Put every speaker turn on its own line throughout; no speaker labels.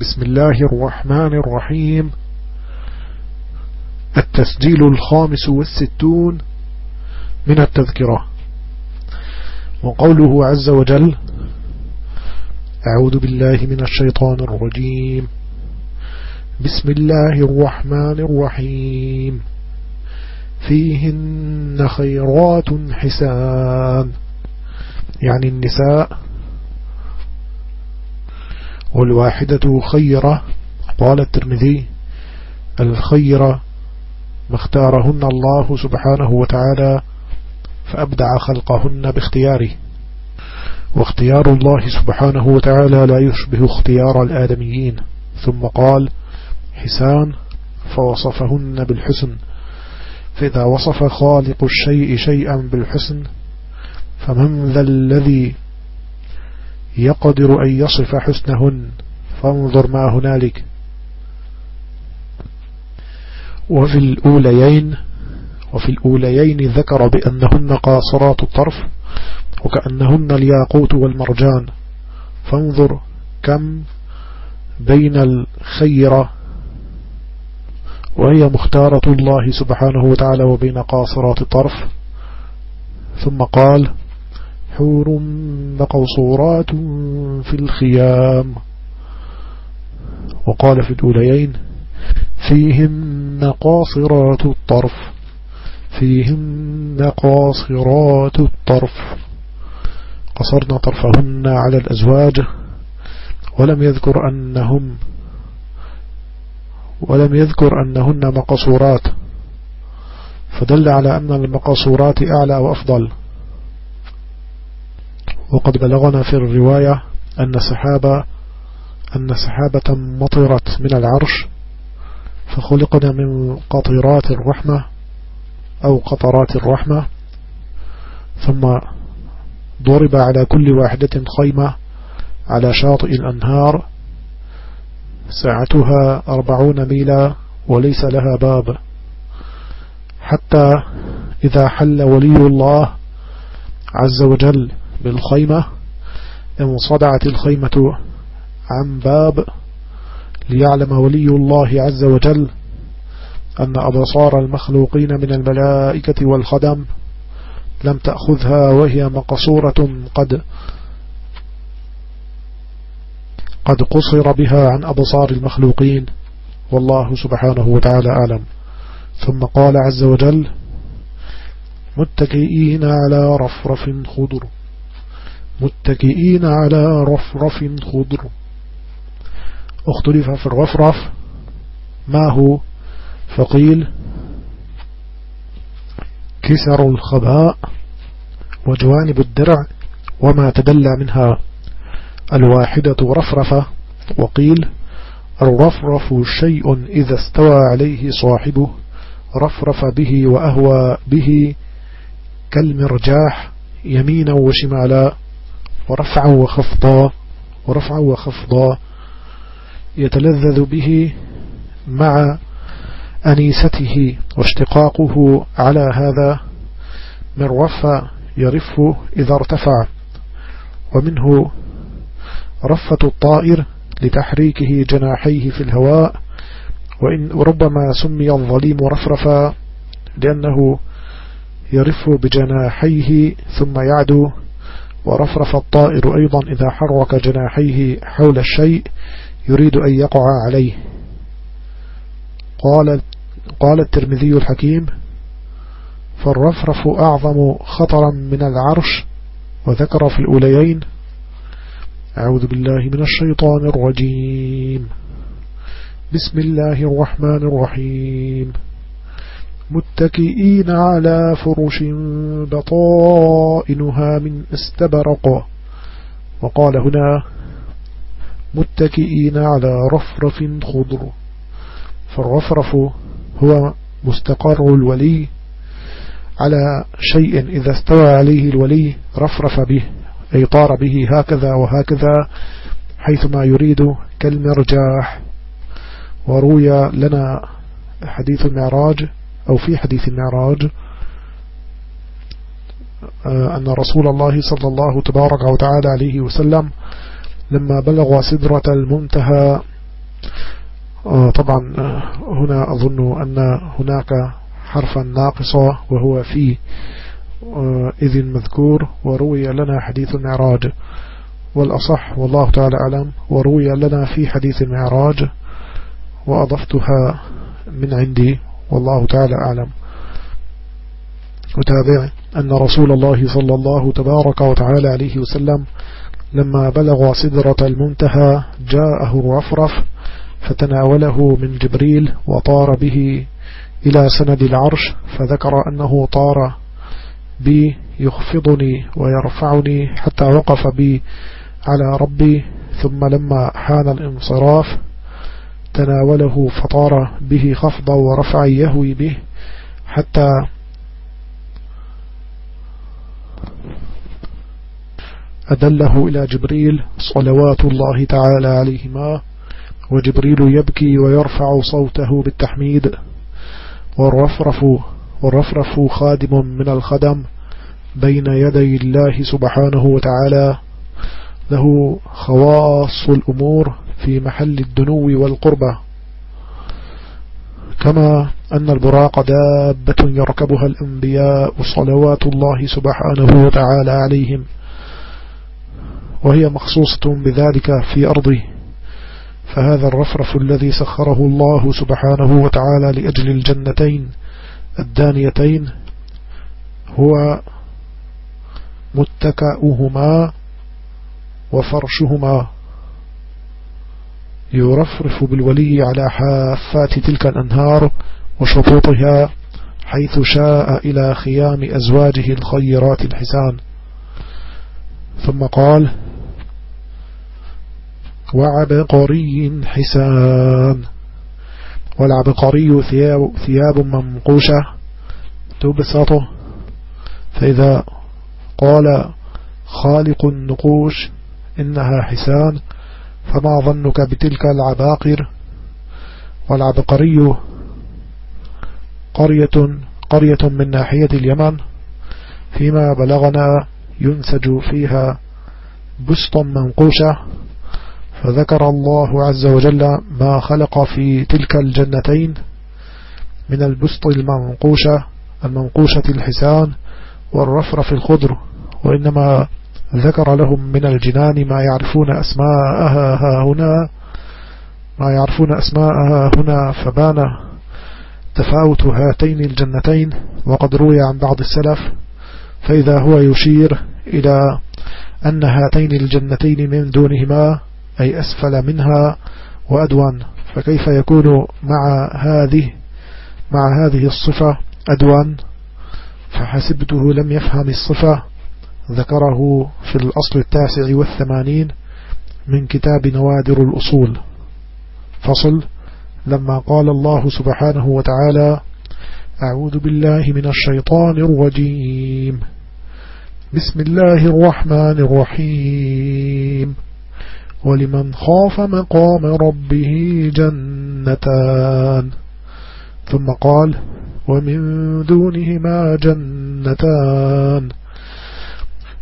بسم الله الرحمن الرحيم. التسجيل الخامس والستون من التذكرة. وقوله عز وجل أعوذ بالله من الشيطان الرجيم. بسم الله الرحمن الرحيم. فيهن خيرات حسان. يعني النساء والواحدة خيرة قال الترمذي الخيرة ما اختارهن الله سبحانه وتعالى فأبدع خلقهن باختياره. واختيار الله سبحانه وتعالى لا يشبه اختيار الآدميين. ثم قال حسان فوصفهن بالحسن. فإذا وصف خالق الشيء شيئا بالحسن فمن ذا الذي يقدر أن يصف حسنهن. فانظر ما هنالك. وفي الأوليين وفي الأوليين ذكر بأنهن قاصرات الطرف وكأنهن الياقوت والمرجان. فانظر كم بين الخيرة وهي مختارة الله سبحانه وتعالى وبين قاصرات الطرف. ثم قال حور مقصورات في الخيام. وقال في الأوليين فيهم قاصرات الطرف فيهم قاصرات الطرف. قصرنا طرفهن على الأزواج ولم يذكر أنهم ولم يذكر أنهن مقصورات. فدل على أن المقصورات أعلى وأفضل. وقد بلغنا في الرواية أن سحابة أن سحابة مطرت من العرش فخلقنا من قطرات الرحمة أو قطرات الرحمة ثم ضرب على كل واحدة خيمة على شاطئ الأنهار ساعتها أربعون ميلا وليس لها باب. حتى إذا حل ولي الله عز وجل بالخيمة انصدعت الخيمة عن باب ليعلم ولي الله عز وجل أن أبصار المخلوقين من الملائكة والخدم لم تأخذها وهي مقصورة قد قد قصر بها عن أبصار المخلوقين. والله سبحانه وتعالى أعلم. ثم قال عز وجل متكئين على رفرف خضر. متكئين على رفرف خضر. اختلف في الرفرف. ما هو؟ فقيل كسر الخباء وجوانب الدرع وما تدلى منها. الواحدة رفرفة وقيل الرفرف شيء إذا استوى عليه صاحبه. رفرف به وأهوى به كالمرجاح يمينا وشمالا. ورفعا وخفضا ورفعا وخفضا يتلذذ به مع أنيسته واشتقاقه على هذا من رفع يرف إذا ارتفع. ومنه رفة الطائر لتحريكه جناحيه في الهواء وإن ربما سمي الظليم رفرفا لأنه يرف بجناحيه ثم يعدو ورفرف الطائر أيضا إذا حرك جناحيه حول الشيء يريد أن يقع عليه. قال, قال الترمذي الحكيم فالرفرف أعظم خطرا من العرش وذكر في الأوليين أعوذ بالله من الشيطان الرجيم. بسم الله الرحمن الرحيم. متكئين على فرش بطائنها من استبرق. وقال هنا متكئين على رفرف خضر. فالرفرف هو مستقر الولي على شيء إذا استوى عليه الولي رفرف به أي طار به هكذا وهكذا حيثما يريد كالمرجاح. وروي لنا حديث المعراج أو في حديث المعراج آه، أن رسول الله صلى الله تبارك وتعالى عليه وسلم لما بلغ سدرة المنتهى آه، طبعا آه، هنا أظن أن هناك حرفا ناقصة وهو في إذ مذكور وروي لنا حديث المعراج. والأصح والله تعالى أعلم وروي لنا في حديث المعراج وأضفتها من عندي. والله تعالى أعلم. وتابع أن رسول الله صلى الله تبارك وتعالى عليه وسلم لما بلغ صدرة المنتهى جاءه الرفرف فتناوله من جبريل وطار به إلى سند العرش فذكر أنه طار بي يخفضني ويرفعني حتى وقف بي على ربي ثم لما حان الانصراف تناوله فطار به خفضا ورفع يهوي به حتى أدله إلى جبريل صلوات الله تعالى عليهما وجبريل يبكي ويرفع صوته بالتحميد والرفرف, والرفرف خادم من الخدم بين يدي الله سبحانه وتعالى له خواص الأمور في محل الدنو والقربة كما أن البراق دابة يركبها الأنبياء صلوات الله سبحانه وتعالى عليهم. وهي مخصوصة بذلك في أرضه. فهذا الرفرف الذي سخره الله سبحانه وتعالى لأجل الجنتين الدانيتين هو متكأهما وفرشهما. يرفرف بالولي على حافات تلك الأنهار وشطوطها حيث شاء إلى خيام أزواجه الخيرات الحسان. ثم قال وعبقري حسان. والعبقري ثياب, ثياب منقوشة تبسط. فإذا قال خالق النقوش إنها حسان فما ظنك بتلك العباقر والعبقري قرية قرية من ناحية اليمن فيما بلغنا ينسج فيها بسط منقوشة فذكر الله عز وجل ما خلق في تلك الجنتين من البسط المنقوشة المنقوشة الحسان والرفرف الخضر وإنما ذكر لهم من الجنان ما يعرفون أسماءها هنا ما يعرفون أسماءها هنا فبان تفاوت هاتين الجنتين وقد روي عن بعض السلف فإذا هو يشير إلى أن هاتين الجنتين من دونهما أي أسفل منها وأدوان فكيف يكون مع هذه مع هذه الصفة أدوان؟ فحسبته لم يفهم الصفة ذكره في الأصل التاسع والثمانين من كتاب نوادر الأصول. فصل لما قال الله سبحانه وتعالى أعوذ بالله من الشيطان الرجيم. بسم الله الرحمن الرحيم. ولمن خاف مقام ربه جنتان. ثم قال ومن دونهما جنتان.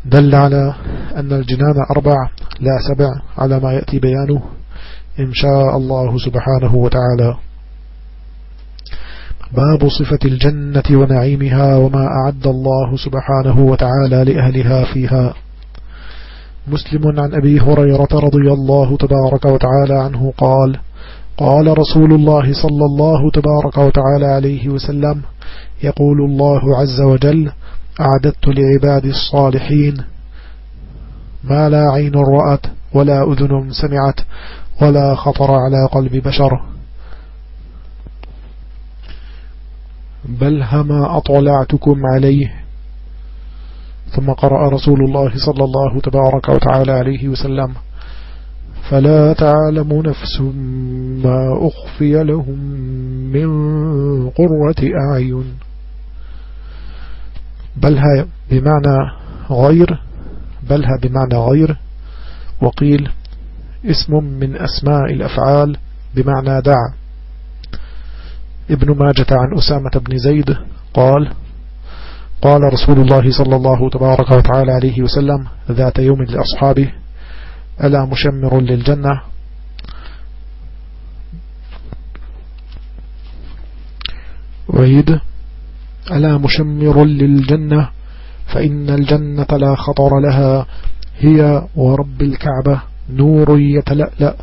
دل على أن الجنان أربع لا سبع على ما يأتي بيانه إن شاء الله سبحانه وتعالى. باب صفة الجنة ونعيمها وما أعد الله سبحانه وتعالى لأهلها فيها. مسلم عن أبي هريرة رضي الله تبارك وتعالى عنه قال قال رسول الله صلى الله تبارك وتعالى عليه وسلم يقول الله عز وجل أعددت لعبادي الصالحين ما لا عين رأت ولا أذن سمعت ولا خطر على قلب بشر. بل هما أطلعتكم عليه. ثم قرأ رسول الله صلى الله تبارك وتعالى عليه وسلم فلا تعلم نفس ما أخفي لهم من قرة أعين. بلها بمعنى غير بلها بمعنى غير. وقيل اسم من أسماء الأفعال بمعنى دع. ابن ماجة عن أسامة بن زيد قال قال رسول الله صلى الله تبارك وتعالى عليه وسلم ذات يوم لأصحابه ألا مشمر للجنة؟ وعيد ألا مشمر للجنة؟ فإن الجنة لا خطر لها. هي ورب الكعبة نور يتلألأ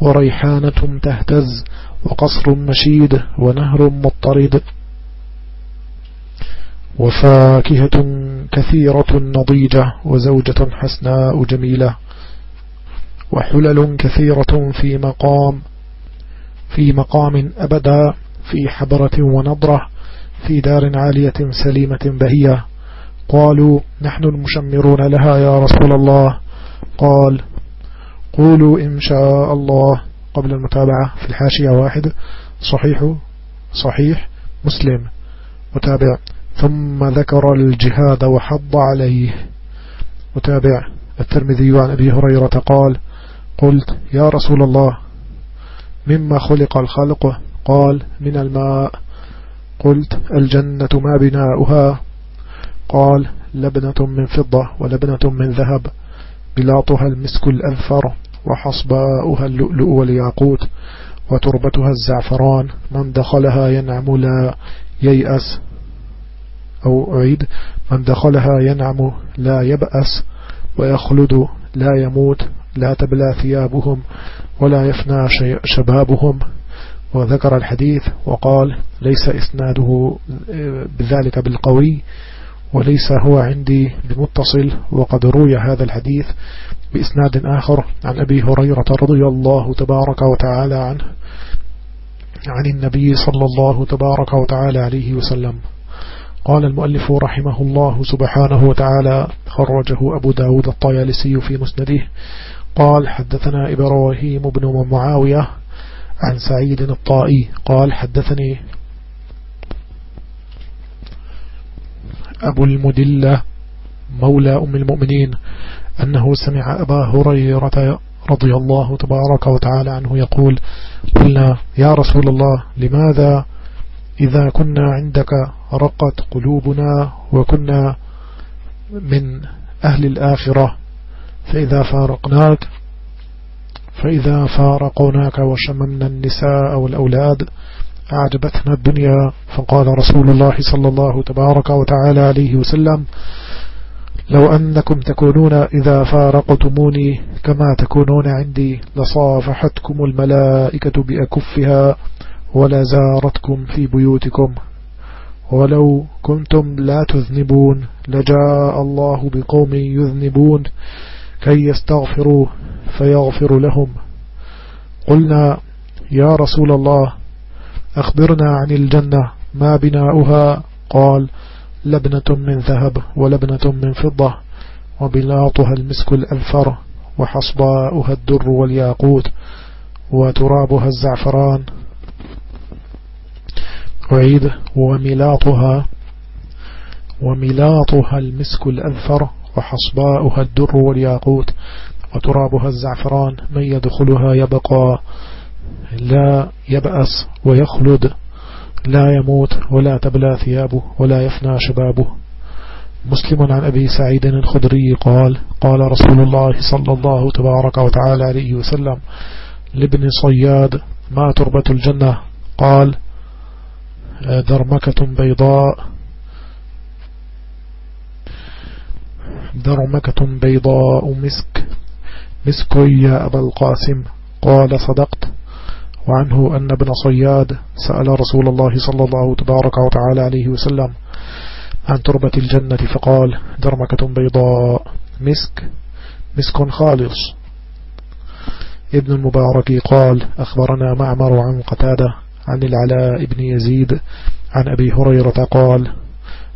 وريحانة تهتز وقصر مشيد ونهر مضطرد. وفاكهة كثيرة نضيجة وزوجة حسناء جميلة. وحلل كثيرة في مقام في مقام أبدا في حبرة ونضرة. في دار عالية سليمة بهية. قالوا نحن المشمرون لها يا رسول الله. قال قولوا إن شاء الله. قبل المتابعة في الحاشية واحد صحيح صحيح مسلم. متابع ثم ذكر الجهاد وحض عليه. متابع الترمذي عن أبي هريرة قال قلت يا رسول الله مما خلق الخلق قال من الماء قلت الجنة ما بناؤها. قال لبنة من فضة ولبنة من ذهب بلاطها المسك الأنفر وحصباؤها اللؤلؤ والياقوت وتربتها الزعفران. من دخلها ينعم لا ييأس. أو أعيد من دخلها ينعم لا يبأس. ويخلد لا يموت. لا تبلى ثيابهم ولا يفنى شبابهم. وذكر الحديث وقال ليس إسناده بذلك بالقوي وليس هو عندي بمتصل وقد روي هذا الحديث بإسناد آخر عن أبي هريرة رضي الله تبارك وتعالى عنه عن النبي صلى الله تبارك وتعالى عليه وسلم. قال المؤلف رحمه الله سبحانه وتعالى خرجه أبو داود الطيالسي في مسنده قال حدثنا إبراهيم بن معاوية عن سعيد الطائي قال حدثني أبو المدلة مولى أم المؤمنين أنه سمع أبا هريرة رضي الله تبارك وتعالى عنه يقول قلنا يا رسول الله لماذا إذا كنا عندك رقت قلوبنا وكنا من أهل الآخرة فإذا فارقناك فإذا فارقناك وشممنا النساء والأولاد أعجبتنا الدنيا فقال رسول الله صلى الله تبارك وتعالى عليه وسلم لو أنكم تكونون إذا فارقتموني كما تكونون عندي لصافحتكم الملائكة بأكفها ولزارتكم في بيوتكم. ولو كنتم لا تذنبون لجاء الله بقوم يذنبون كي يستغفروا فيغفر لهم. قلنا يا رسول الله أخبرنا عن الجنة ما بناؤها؟ قال لبنة من ذهب ولبنة من فضة وبلاطها المسك الأذفر وحصباؤها الدر والياقوت وترابها الزعفران. أعيد وملاطها وملاطها المسك الأذفر وحصباؤها الدر والياقوت وترابها الزعفران من يدخلها يبقى لا يبأس ويخلد لا يموت ولا تبلى ثيابه ولا يفنى شبابه. مسلم عن أبي سعيد الخدري قال قال رسول الله صلى الله تبارك وتعالى عليه وسلم لابن صياد ما تربة الجنة؟ قال درمكة بيضاء درمكة بيضاء مسك. مسك يا أبا القاسم. قال صدقت. وعنه أن ابن صياد سأل رسول الله صلى الله تبارك وتعالى عليه وسلم عن تربة الجنة فقال درمكة بيضاء مسك. مسك خالص. ابن المبارك قال أخبرنا معمر عن قتادة عن العلاء بن يزيد عن أبي هريرة قال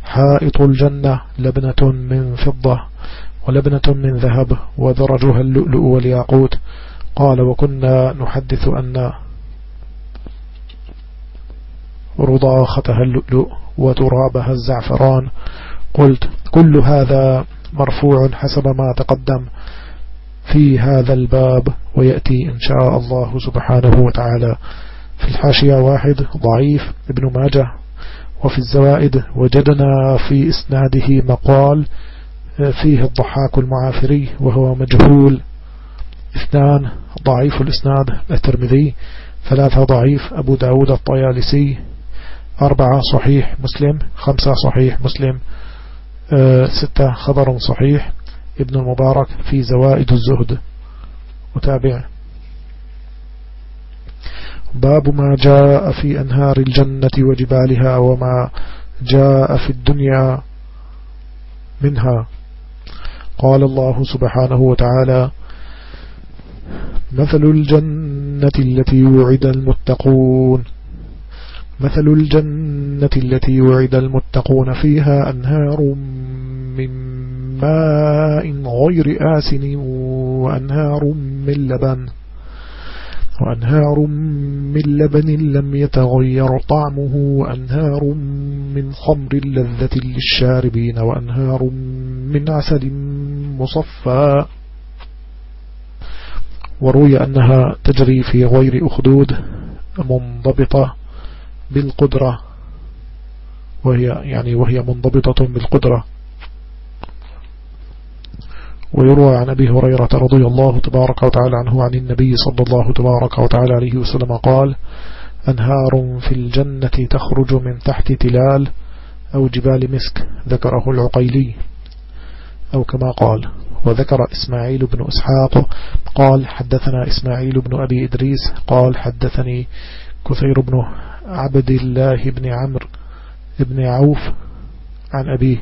حائط الجنة لبنة من فضة. ولبنة من ذهب ودرجها اللؤلؤ والياقوت. قال وكنا نحدث أن رضاختها اللؤلؤ وترابها الزعفران. قلت كل هذا مرفوع حسب ما تقدم في هذا الباب ويأتي إن شاء الله سبحانه وتعالى. في الحاشية واحد ضعيف ابن ماجه وفي الزوائد وجدنا في إسناده مقال فيه الضحاك المعافري وهو مجهول. اثنان ضعيف الإسناد الترمذي. ثلاثة ضعيف أبو داود الطيالسي. أربعة صحيح مسلم. خمسة صحيح مسلم. آه، ستة خبر صحيح. ابن المبارك في زوائد الزهد. متابع. باب ما جاء في أنهار الجنة وجبالها وما جاء في الدنيا منها. قال الله سبحانه وتعالى مثل الجنة التي وعد المتقون مثل الجنة التي وعد المتقون فيها أنهار من ماء غير آسن وأنهار من لبن وأنهار من لبن لم يتغير طعمه وأنهار من خمر لذة للشاربين وأنهار من عسل مصفى. وروي أنها تجري في غير أخدود منضبطة بالقدرة وهي يعني وهي منضبطة بالقدرة. ويروى عن أبي هريرة رضي الله تبارك وتعالى عنه عن النبي صلى الله تبارك وتعالى عليه وسلم قال أنهار في الجنة تخرج من تحت تلال أو جبال مسك ذكره العقيلي. أو كما قال وذكر إسماعيل بن إسحاق قال حدثنا إسماعيل بن أبي إدريس قال حدثني كثير بن عبد الله بن عمرو بن عوف عن أبيه.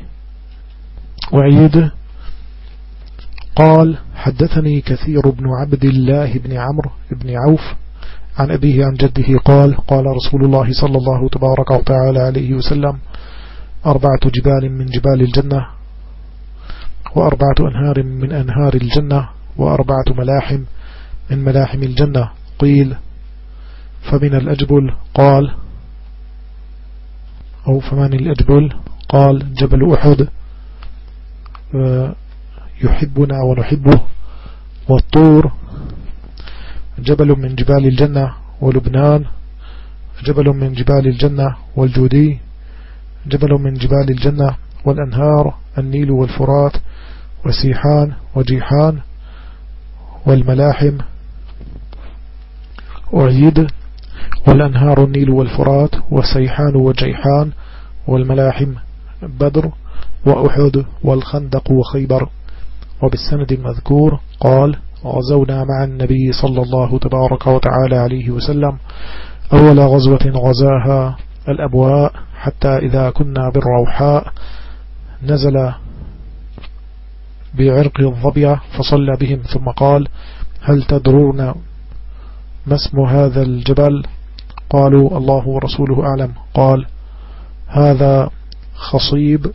وعيد قال حدثني كثير بن عبد الله بن عمرو بن عوف عن أبيه عن جده قال قال رسول الله صلى الله تبارك وتعالى عليه وسلم أربعة جبال من جبال الجنة وأربعة أنهار من أنهار الجنة وأربعة ملاحم من ملاحم الجنة. قيل فمن الأجبل؟ قال أو فمن الأجبل؟ قال جبل أحد. آه، يحبنا ونحبه. والطور جبل من جبال الجنة ولبنان جبل من جبال الجنة والجودي جبل من جبال الجنة والأنهار النيل والفرات وسيحان وجيحان والملاحم أعيد والأنهار النيل والفرات وسيحان وجيحان والملاحم بدر وأحد والخندق وخيبر. وبالسند المذكور قال غزونا مع النبي صلى الله تبارك وتعالى عليه وسلم أول غزوة غزاها الأبواء حتى إذا كنا بالروحاء نزل بعرق الضبية فصلى بهم ثم قال هل تدرون ما اسم هذا الجبل؟ قالوا الله ورسوله أعلم. قال هذا خصيب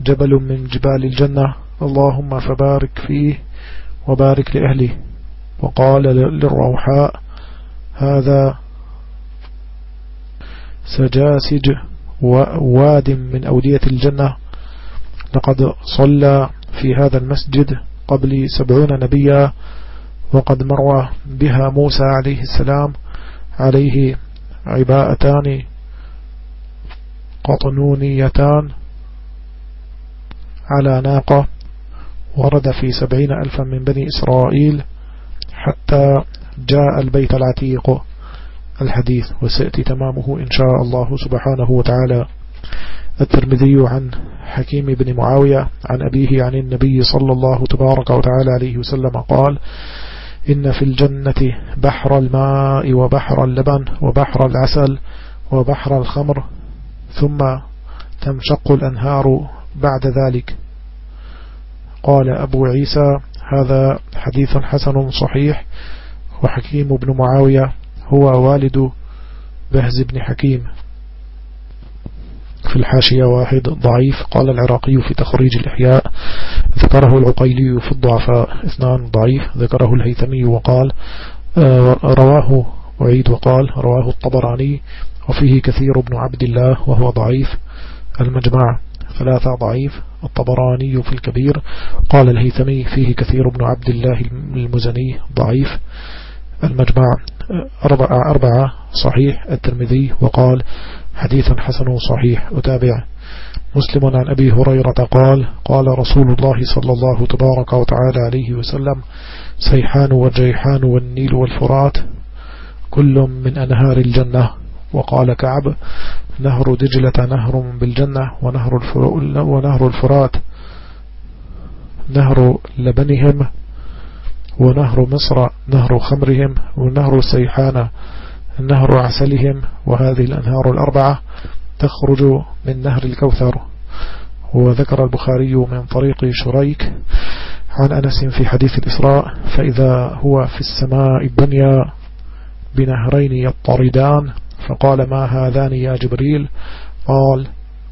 جبل من جبال الجنة. اللهم فبارك فيه وبارك لأهله. وقال للروحاء هذا سجاسج وواد من أودية الجنة. لقد صلى في هذا المسجد قبل سبعون نبيا وقد مر بها موسى عليه السلام. عليه عباءتان قطنونيتان على ناقة. ورد في سبعين ألفا من بني إسرائيل حتى جاء البيت العتيق. الحديث وسيأتي تمامه إن شاء الله سبحانه وتعالى. الترمذي عن حكيم بن معاوية عن أبيه عن النبي صلى الله تبارك وتعالى عليه وسلم قال إن في الجنة بحر الماء وبحر اللبن وبحر العسل وبحر الخمر ثم تنشق الأنهار بعد ذلك. قال أبو عيسى هذا حديث حسن صحيح وحكيم بن معاوية هو والد بهز بن حكيم. في الحاشية واحد ضعيف قال العراقي في تخريج الإحياء ذكره العقيلي في الضعفاء. اثنان ضعيف ذكره الهيثمي وقال آه، رواه وعيد وقال رواه الطبراني وفيه كثير بن عبد الله وهو ضعيف. المجمع ثلاثة ضعيف الطبراني في الكبير قال الهيثمي فيه كثير بن عبد الله المزني ضعيف المجمع أربعة, أربعة صحيح الترمذي وقال حديث حسن صحيح أتابع. مسلم عن أبي هريرة قال قال رسول الله صلى الله تبارك وتعالى عليه وسلم سيحان وجيحان والنيل والفرات كل من أنهار الجنة. وقال كعب نهر دجلة نهر بالجنة ونهر, ونهر الفرات نهر لبنهم ونهر مصر نهر خمرهم ونهر سيحان نهر عسلهم وهذه الأنهار الأربعة تخرج من نهر الكوثر. وذكر البخاري من طريق شريك عن أنس في حديث الإسراء فإذا هو في السماء الدنيا بنهرين يطردان فقال ما هذان يا جبريل؟ قال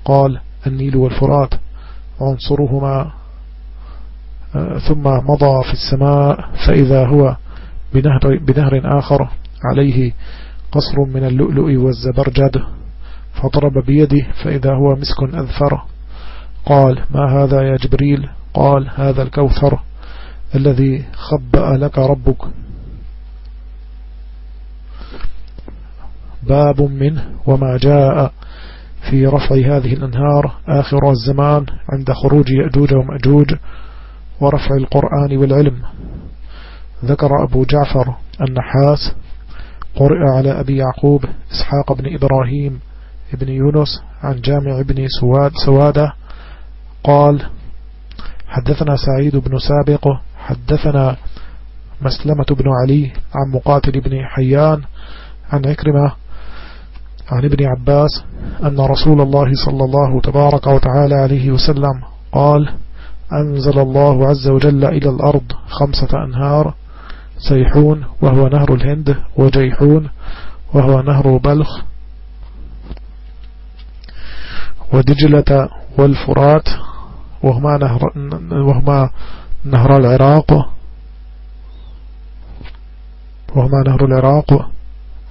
قال النيل والفرات عنصرهما ثم مضى في السماء فإذا هو بنهر, بنهر آخر عليه قصر من اللؤلؤ والزبرجد فضرب بيده فإذا هو مسك أذفر. قال ما هذا يا جبريل؟ قال هذا الكوثر الذي خبأ لك ربك. باب منه وما جاء في رفع هذه الأنهار آخر الزمان عند خروج يأجوج ومأجوج ورفع القرآن والعلم. ذكر أبو جعفر النحاس قرئ على أبي يعقوب إسحاق بن إبراهيم ابن يونس عن جامع بن سواد سوادة قال حدثنا سعيد بن سابق حدثنا مسلمة بن علي عن مقاتل بن حيان عن عكرمة عن ابن عباس أن رسول الله صلى الله تبارك وتعالى عليه وسلم قال أنزل الله عز وجل إلى الأرض خمسة أنهار سيحون وهو نهر الهند وجيحون وهو نهر بلخ ودجلة والفرات وهما نهر, وهما نهر العراق وهما نهر العراق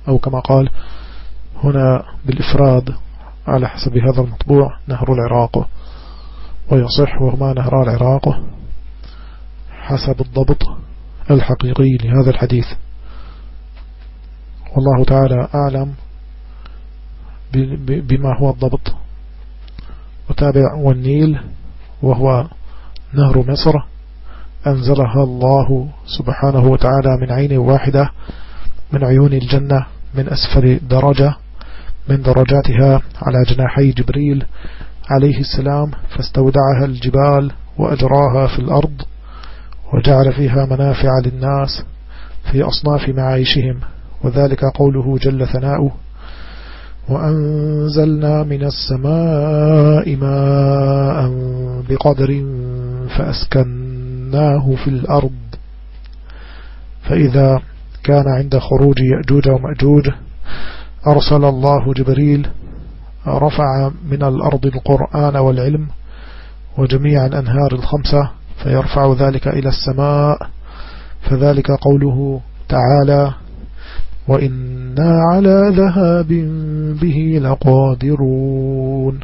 أو كما قال هنا بالإفراد على حسب هذا المطبوع نهر العراق. ويصح وهما نهر العراق حسب الضبط الحقيقي لهذا الحديث. والله تعالى أعلم بما هو الضبط. وتابع والنيل وهو نهر مصر أنزلها الله سبحانه وتعالى من عين واحدة من عيون الجنة من أسفل درجة. من درجاتها على جناحي جبريل عليه السلام فاستودعها الجبال وأجراها في الأرض وجعل فيها منافع للناس في أصناف معايشهم. وذلك قوله جل ثناؤه وأنزلنا من السماء ماء بقدر فأسكناه في الأرض. فإذا كان عند خروج يأجوج ومأجوج أرسل الله جبريل رفع من الأرض القرآن والعلم وجميع الأنهار الخمسة فيرفع ذلك إلى السماء فذلك قوله تعالى وإنا على ذهاب به لقادرون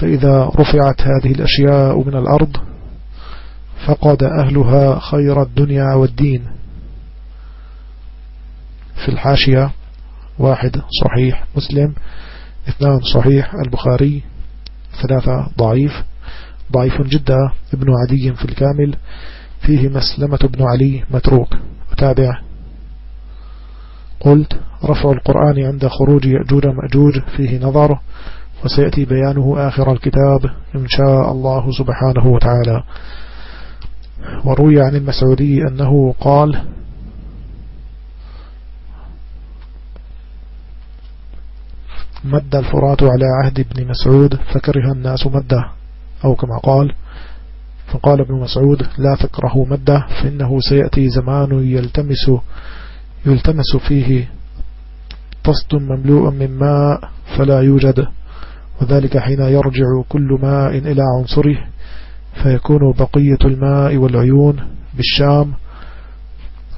فإذا رفعت هذه الأشياء من الأرض فقد أهلها خير الدنيا والدين. في الحاشية واحد صحيح مسلم اثنان صحيح البخاري ثلاثة ضعيف. ضعيف جدا ابن عدي في الكامل. فيه مسلمة بن علي متروك. وتابع قلت رفع القرآن عند خروج يأجوج مأجوج. فيه نظر. وسيأتي بيانه آخر الكتاب. إن شاء الله سبحانه وتعالى. وروي عن المسعودي أنه قال مد الفرات على عهد ابن مسعود فكره الناس مده. أو كما قال فقال ابن مسعود لا تكرهوا مده فإنه سيأتي زمان يلتمس يلتمس فيه طست مملوء من ماء فلا يوجد. وذلك حين يرجع كل ماء إلى عنصره فيكون بقية الماء والعيون بالشام.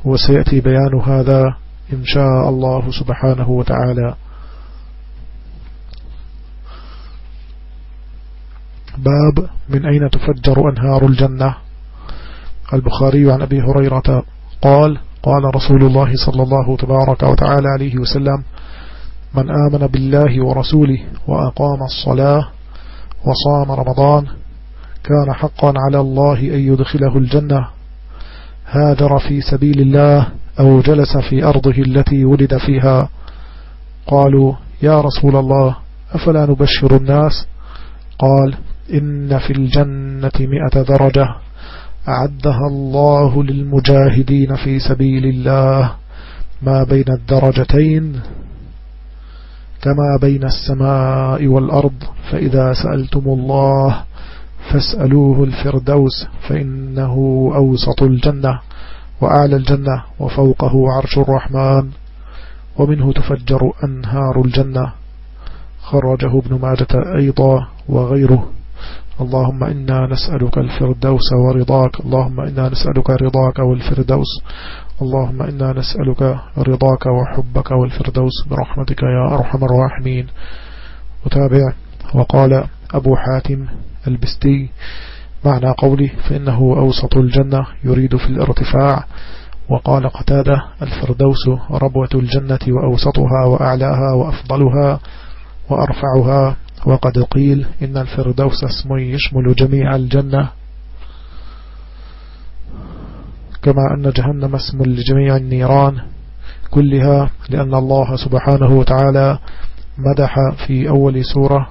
وسيأتي بيان هذا إن شاء الله سبحانه وتعالى. باب من أين تفجر أنهار الجنة؟ البخاري عن أبي هريرة قال قال رسول الله صلى الله تبارك وتعالى عليه وسلم من آمن بالله ورسوله وأقام الصلاة وصام رمضان كان حقا على الله أن يدخله الجنة هاجر في سبيل الله أو جلس في أرضه التي ولد فيها. قالوا يا رسول الله أفلا نبشر الناس؟ قال إن في الجنة مئة درجة أعدها الله للمجاهدين في سبيل الله ما بين الدرجتين كما بين السماء والأرض فإذا سألتم الله فاسألوه الفردوس فإنه أوسط الجنة وأعلى الجنة وفوقه عرش الرحمن ومنه تفجر أنهار الجنة خرجه ابن ماجة أيضا وغيره اللهم إنا نسألك الفردوس ورضاك. اللهم إنا نسألك رضاك والفردوس. اللهم إنا نسألك رضاك وحبك والفردوس. برحمتك يا أرحم الراحمين. وتابع. وقال أبو حاتم البستي. معنى قوله فإنه أوسط الجنة يريد في الارتفاع. وقال قتادة الفردوس ربوة الجنة وأوسطها وأعلاها وأفضلها وأرفعها. وقد قيل إن الفردوس اسم يشمل جميع الجنة كما أن جهنم اسم لجميع النيران كلها لأن الله سبحانه وتعالى مدح في أول سورة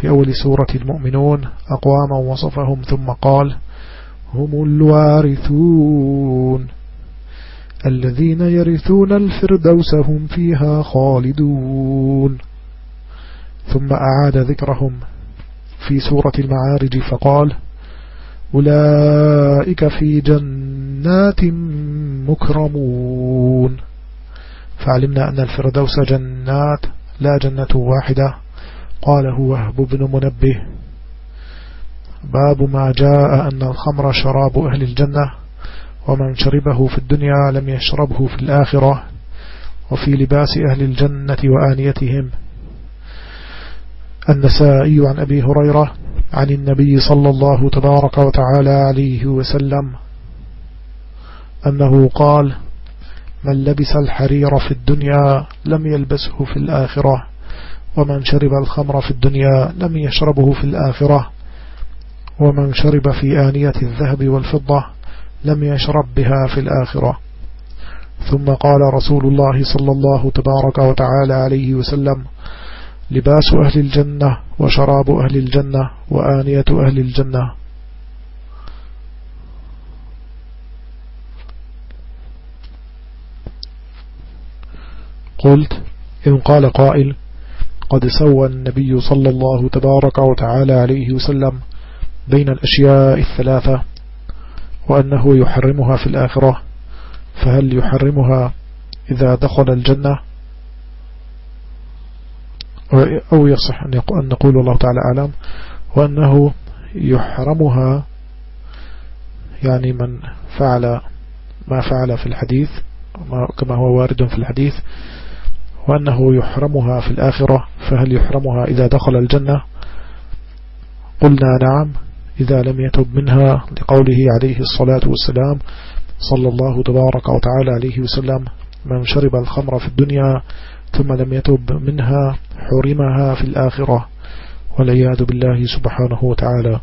في أول سورة المؤمنون أقواما وصفهم ثم قال هم الوارثون الذين يرثون الفردوس هم فيها خالدون. ثم أعاد ذكرهم في سورة المعارج فقال أولئك في جنات مكرمون. فعلمنا أن الفردوس جنات لا جنة واحدة. قاله وهب بن منبه. باب ما جاء أن الخمر شراب أهل الجنة ومن شربه في الدنيا لم يشربه في الآخرة. وفي لباس أهل الجنة وآنيتهم. النسائي عن أبي هريرة عن النبي صلى الله تبارك وتعالى عليه وسلم أنه قال من لبس الحرير في الدنيا لم يلبسه في الآخرة ومن شرب الخمر في الدنيا لم يشربه في الآخرة ومن شرب في آنية الذهب والفضة لم يشرب بها في الآخرة. ثم قال رسول الله صلى الله تبارك وتعالى عليه وسلم لباس أهل الجنة وشراب أهل الجنة وآنية أهل الجنة. قلت إن قال قائل قد سوى النبي صلى الله تبارك وتعالى عليه وسلم بين الأشياء الثلاثة وأنه يحرمها في الآخرة فهل يحرمها إذا دخل الجنة؟ أو يصح أن نقول الله تعالى أعلم وأنه يحرمها يعني من فعل ما فعل في الحديث كما هو وارد في الحديث وأنه يحرمها في الآخرة فهل يحرمها إذا دخل الجنة؟ قلنا نعم إذا لم يتب منها لقوله عليه الصلاة والسلام صلى الله تبارك وتعالى عليه وسلم من شرب الخمر في الدنيا ثم لم يتب منها حرمها في الآخرة والعياذ بالله سبحانه وتعالى.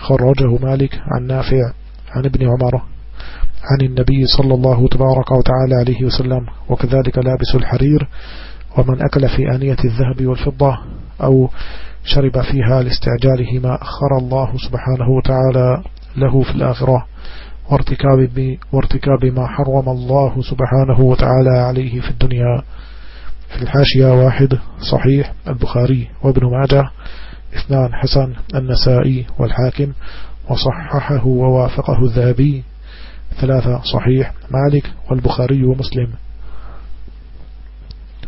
خرجه مالك عن نافع عن ابن عمر عن النبي صلى الله تبارك وتعالى عليه وسلم وكذلك لابس الحرير ومن أكل في آنية الذهب والفضة أو شرب فيها لاستعجاله ما أخر الله سبحانه وتعالى له في الآخرة. وارتكاب, وارتكاب ما حرم الله سبحانه وتعالى عليه في الدنيا. في الحاشية واحد صحيح البخاري وابن ماجه. اثنان حسن النسائي والحاكم. وصححه ووافقه الذهبي. ثلاثة صحيح مالك والبخاري ومسلم.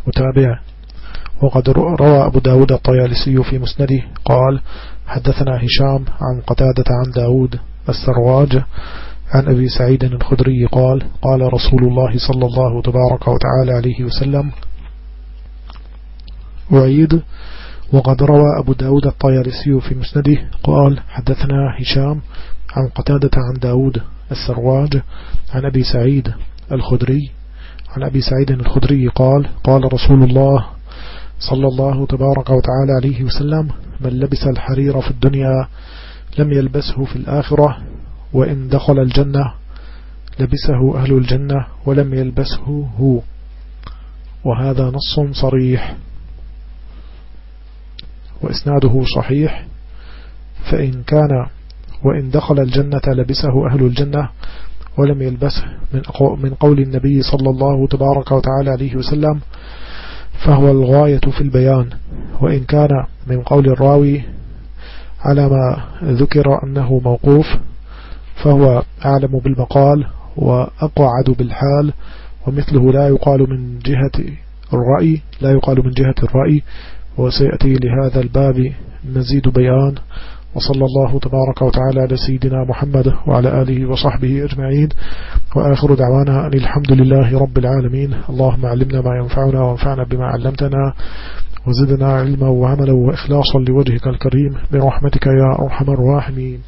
متابع. وقد روى أبو داود الطيالسي في مسنده قال حدثنا هشام عن قتادة عن داود السرواج. عن أبي سعيد الخدري قال قال رسول الله صلى الله تبارك وتعالى عليه وسلم أعيد وقد روى أبو داود الطيالسي في مسنده قال حدثنا هشام عن قتادة عن داود السرواج عن أبي سعيد الخدري عن أبي سعيد الخدري قال قال رسول الله صلى الله تبارك وتعالى عليه وسلم من لبس الحرير في الدنيا لم يلبسه في الآخرة وإن دخل الجنة لبسه أهل الجنة ولم يلبسه هو. وهذا نص صريح. وإسناده صحيح. فإن كان وإن دخل الجنة لبسه أهل الجنة ولم يلبسه من قول النبي صلى الله تبارك وتعالى عليه وسلم فهو الغاية في البيان. وإن كان من قول الراوي على ما ذكر أنه موقوف فهو أعلم بالمقال وأقعد بالحال ومثله لا يقال من جهة الرأي لا يقال من جهة الرأي وسيأتي لهذا الباب مزيد بيان. وصلى الله تبارك وتعالى على سيدنا محمد وعلى آله وصحبه أجمعين. وآخر دعوانا أن الحمد لله رب العالمين. اللهم علمنا ما ينفعنا وانفعنا بما علمتنا وزدنا علما وعملا وإخلاصا لوجهك الكريم. برحمتك يا أرحم الراحمين.